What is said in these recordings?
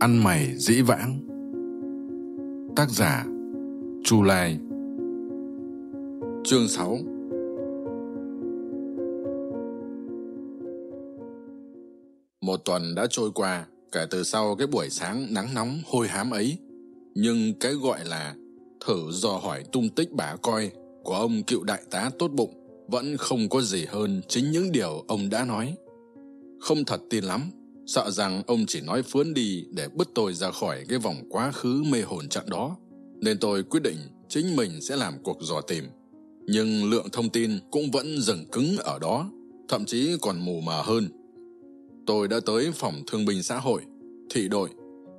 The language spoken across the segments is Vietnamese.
ăn mày dĩ vãng. Tác giả, chu lai. Chương 6 một tuần đã trôi qua kể từ sau cái buổi sáng nắng nóng hôi hám ấy. Nhưng cái gọi là thử dò hỏi tung tích bà coi của ông cựu đại tá tốt bụng vẫn không có gì hơn chính những điều ông đã nói. Không thật tin lắm sợ rằng ông chỉ nói phướn đi để bứt tôi ra khỏi cái vòng quá khứ mê hồn trận đó. Nên tôi quyết định chính mình sẽ làm cuộc dò tìm. Nhưng lượng thông tin cũng vẫn dừng cứng ở đó, thậm chí còn mù mờ hơn. Tôi đã tới phòng thương binh xã hội, thị đội,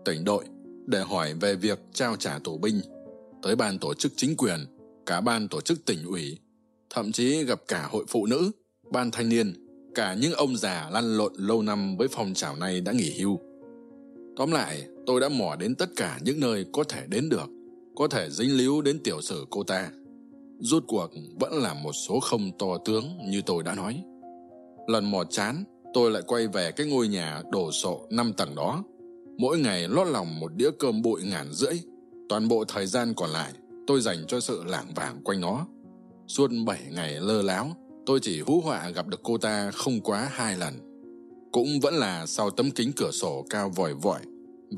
tỉnh đội để hỏi về việc trao trả tù binh, tới ban tổ chức chính quyền, cả ban tổ chức tỉnh ủy, thậm chí gặp cả hội phụ nữ, ban thanh niên cả những ông già lăn lộn lâu năm với phong trào này đã nghỉ hưu. Tóm lại, tôi đã mò đến tất cả những nơi có thể đến được, có thể dính líu đến tiểu sử cô ta. Rút cuộc vẫn là một số không to tướng như tôi đã nói. Lần mò chán, tôi lại quay về cái ngôi nhà đổ sộ năm tầng đó. Mỗi ngày lót lòng một đĩa cơm bụi ngàn rưỡi. Toàn bộ thời gian còn lại, tôi dành cho sự lảng vảng quanh nó. Suốt bảy ngày lơ láo tôi chỉ hú họa gặp được cô ta không quá hai lần. Cũng vẫn là sau tấm kính cửa sổ cao vòi vọi.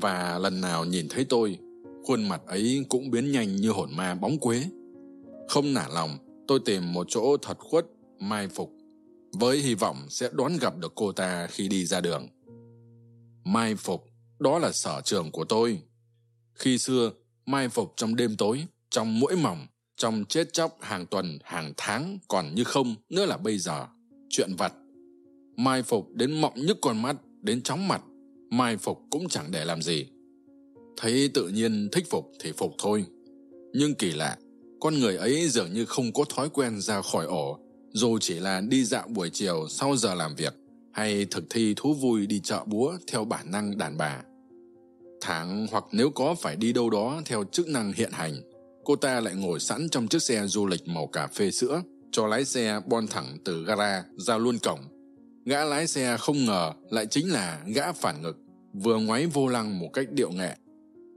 Và lần nào nhìn thấy tôi, khuôn mặt ấy cũng biến nhanh như hồn ma bóng quế. Không nản lòng, tôi tìm một chỗ thật khuất, mai phục, với hy vọng sẽ đón gặp được cô ta khi đi ra đường. Mai phục, đó là sở trường của tôi. Khi xưa, mai phục trong đêm tối, trong mũi mỏng trong chết chóc hàng tuần, hàng tháng còn như không, nữa là bây giờ. Chuyện vặt. Mai phục đến mọng nhức con mắt, đến chóng mặt. Mai phục cũng chẳng để làm gì. Thấy tự nhiên thích phục thì phục thôi. Nhưng kỳ lạ, con người ấy dường như không có thói quen ra khỏi ổ. Dù chỉ là đi dạo buổi chiều sau giờ làm việc, hay thực thi thú vui đi chợ búa theo bản năng đàn bà. Tháng hoặc nếu có phải đi đâu đó theo chức năng hiện hành cô ta lại ngồi sẵn trong chiếc xe du lịch màu cà phê sữa, cho lái xe bon thẳng từ gara ra luôn cổng. Gã lái xe không ngờ lại chính là gã phản ngực, vừa ngoáy vô lăng một cách điệu nghệ.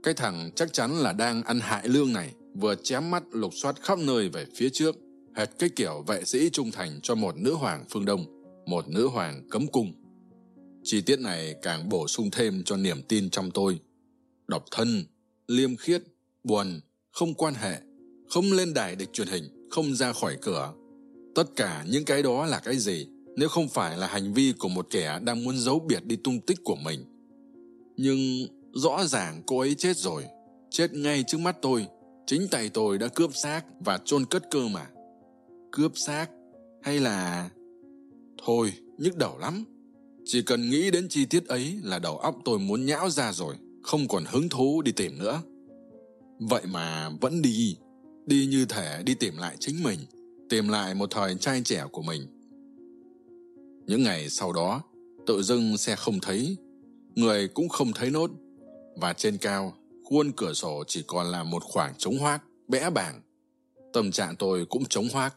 Cái thằng chắc chắn là đang ăn hại lương này, vừa chém mắt lục soát khắp nơi về phía trước, hệt cái kiểu vệ sĩ trung thành cho một nữ hoàng phương đông, một nữ hoàng cấm cung. Chi tiết này càng bổ sung thêm cho niềm tin trong tôi. Độc thân, liêm khiết, buồn không quan hệ, không lên đài để truyền hình, không ra khỏi cửa. Tất cả những cái đó là cái gì nếu không phải là hành vi của một kẻ đang muốn giấu biệt đi tung tích của mình? Nhưng rõ ràng cô ấy chết rồi, chết ngay trước mắt tôi. Chính tay tôi đã cướp xác và chôn cất cơ mà. Cướp xác hay là thôi, nhức đầu lắm. Chỉ cần nghĩ đến chi tiết ấy là đầu óc tôi muốn nhão ra rồi, không còn hứng thú đi tìm nữa vậy mà vẫn đi đi như thể đi tìm lại chính mình, tìm lại một thời trai trẻ của mình. Những ngày sau đó, tự dưng xe không thấy, người cũng không thấy nốt, và trên cao, khuôn cửa sổ chỉ còn là một khoảng trống hoác, bẽ bảng tâm trạng tôi cũng trống hoác.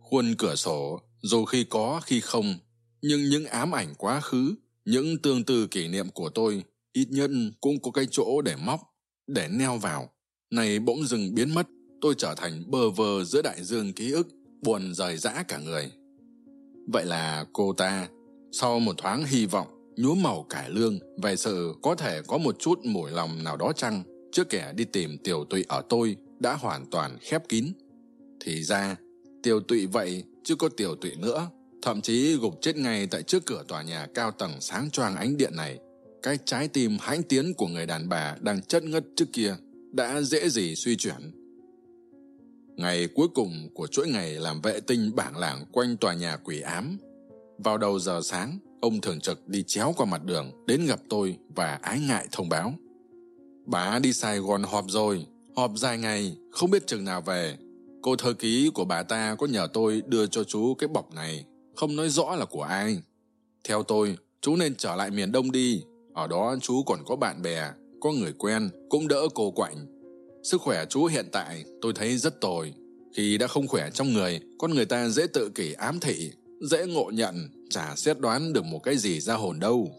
Khuôn cửa sổ, dù khi có, khi không, nhưng những ám ảnh quá khứ, những tương tư kỷ niệm của tôi ít nhất cũng có cái chỗ để móc, để neo vào này bỗng dừng biến mất, tôi trở thành bơ vơ giữa đại dương ký ức, buồn rời rã cả người. Vậy là cô ta, sau một thoáng hy vọng nhúa màu cải lương, về sự có thể có một chút mùi lòng nào đó chăng, trước kẻ đi tìm tiểu tụy ở tôi đã hoàn toàn khép kín. Thì ra, tiểu tụy vậy, chứ có tiểu tụy nữa. Thậm chí gục chết ngay tại trước cửa tòa nhà cao tầng sáng choang ánh điện này. Cái trái tim hãnh tiến của người đàn bà đang chất ngất trước kia đã dễ gì suy chuyển. Ngày cuối cùng của chuỗi ngày làm vệ tinh bảng lảng quanh tòa nhà quỷ ám, vào đầu giờ sáng, ông thường trực đi chéo qua mặt đường đến gặp tôi và ái ngại thông báo. Bà đi sài gòn họp rồi, họp dài ngày, không biết chừng nào về. Cô thơ ký của bà ta có nhờ tôi đưa cho chú cái bọc này, không nói rõ là của ai. Theo tôi, chú nên trở lại miền đông đi, ở đó chú còn có bạn bè có người quen cũng đỡ cô quạnh. Sức khỏe chú hiện tại tôi thấy rất tồi. Khi đã không khỏe trong người, con người ta dễ tự kỷ ám thị, dễ ngộ nhận, chả xét đoán được một cái gì ra hồn đâu.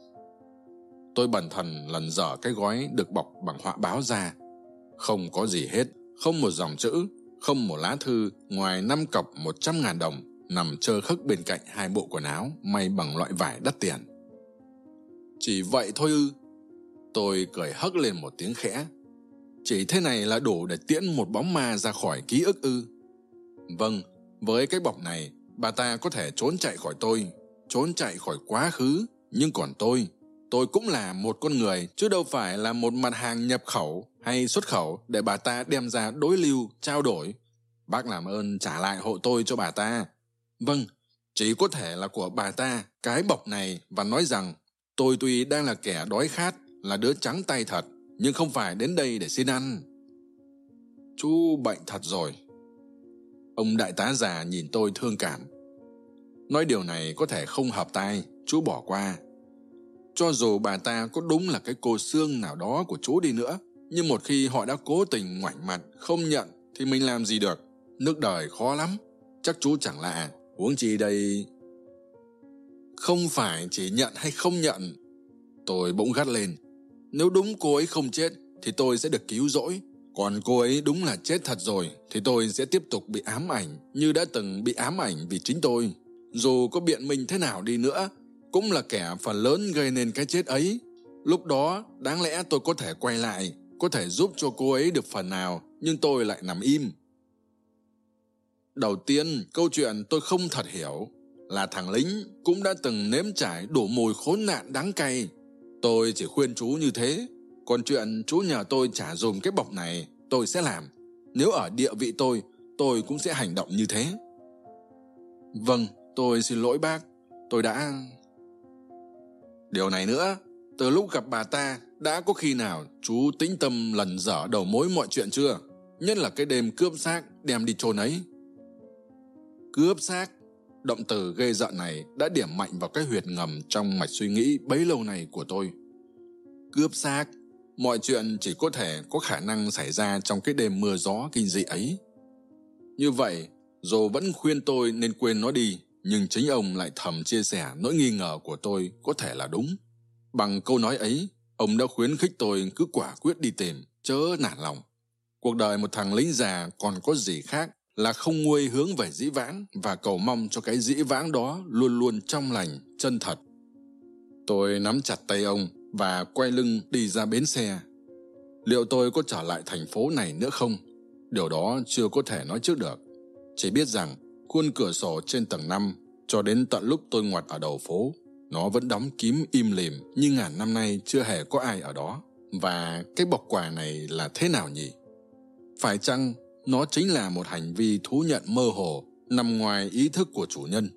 Tôi bần thần lần dở cái gói được bọc bằng họa báo ra. Không có gì hết, không một dòng chữ, không một lá thư, ngoài năm cọc một trăm ngàn đồng, nằm trơ khức bên cạnh hai bộ quần áo may bằng loại vải đắt tiền. Chỉ vậy thôi ư? Tôi cười hấc lên một tiếng khẽ. Chỉ thế này là đủ để tiễn một bóng ma ra khỏi ký ức ư. Vâng với cái bọc này, bà ta có thể trốn chạy khỏi tôi, trốn chạy khỏi quá khứ. Nhưng còn tôi tôi cũng là một con người, chứ đâu phải là một mặt hàng nhập khẩu hay xuất khẩu để bà ta đem ra đối lưu, trao đổi. Bác làm ơn trả lại hộ tôi cho bà ta. Vâng chỉ có thể là của bà ta. Cái bọc này và nói rằng, tôi tuy đang là kẻ đói khát là đứa trắng tay thật, nhưng không phải đến đây để xin ăn. Chú bệnh thật rồi. Ông đại tá già nhìn tôi thương cảm. Nói điều này có thể không hợp tai, chú bỏ qua. Cho dù bà ta có đúng là cái cô xương nào đó của chú đi nữa, nhưng một khi họ đã cố tình ngoảnh mặt, không nhận thì mình làm gì được? Nước đời khó lắm. Chắc chú chẳng lạ. Huống chi đây? Không phải chỉ nhận hay không nhận? Tôi bỗng gắt lên nếu đúng cô ấy không chết, thì tôi sẽ được cứu rỗi. Còn cô ấy đúng là chết thật rồi, thì tôi sẽ tiếp tục bị ám ảnh, như đã từng bị ám ảnh vì chính tôi. Dù có biện minh thế nào đi nữa, cũng là kẻ phần lớn gây nên cái chết ấy. Lúc đó, đáng lẽ tôi có thể quay lại, có thể giúp cho cô ấy được phần nào, nhưng tôi lại nằm im. Đầu tiên, câu chuyện tôi không thật hiểu. Là thằng lính cũng đã từng nếm trải đủ mùi khốn nạn đáng cay tôi chỉ khuyên chú như thế. Còn chuyện chú nhờ tôi trả dùm cái bọc này, tôi sẽ làm. Nếu ở địa vị tôi tôi cũng sẽ hành động như thế. Vâng tôi xin lỗi bác. Tôi đã điều này nữa, từ lúc gặp bà ta, đã có khi nào chú tĩnh tâm lần dở đầu mối mọi chuyện chưa? Nhất là cái đêm cướp xác đem đi chôn ấy. Cướp xác? Động từ gây giận này đã điểm mạnh vào cái huyệt ngầm trong mạch suy nghĩ bấy lâu này của tôi. Cướp xác, mọi chuyện chỉ có thể có khả năng xảy ra trong cái đêm mưa gió kinh dị ấy. Như vậy, dù vẫn khuyên tôi nên quên nó đi, nhưng chính ông lại thầm chia sẻ nỗi nghi ngờ của tôi có thể là đúng. Bằng câu nói ấy, ông đã khuyến khích tôi cứ quả quyết đi tìm, chớ nản lòng. Cuộc đời một thằng lính già còn có gì khác là không nguôi hướng về dĩ vãng và cầu mong cho cái dĩ vãng đó luôn luôn trong lành, chân thật. Tôi nắm chặt tay ông và quay lưng đi ra bến xe. Liệu tôi có trở lại thành phố này nữa không? Điều đó chưa có thể nói trước được. Chỉ biết rằng khuôn cửa sổ trên tầng năm cho đến tận lúc tôi ngoặt ở đầu phố, nó vẫn đóng kín im lìm như ngàn năm nay chưa hề có ai ở đó. Và cái bọc quà này là thế nào nhỉ? Phải chăng nó chính là một hành vi thú nhận mơ hồ nằm ngoài ý thức của chủ nhân.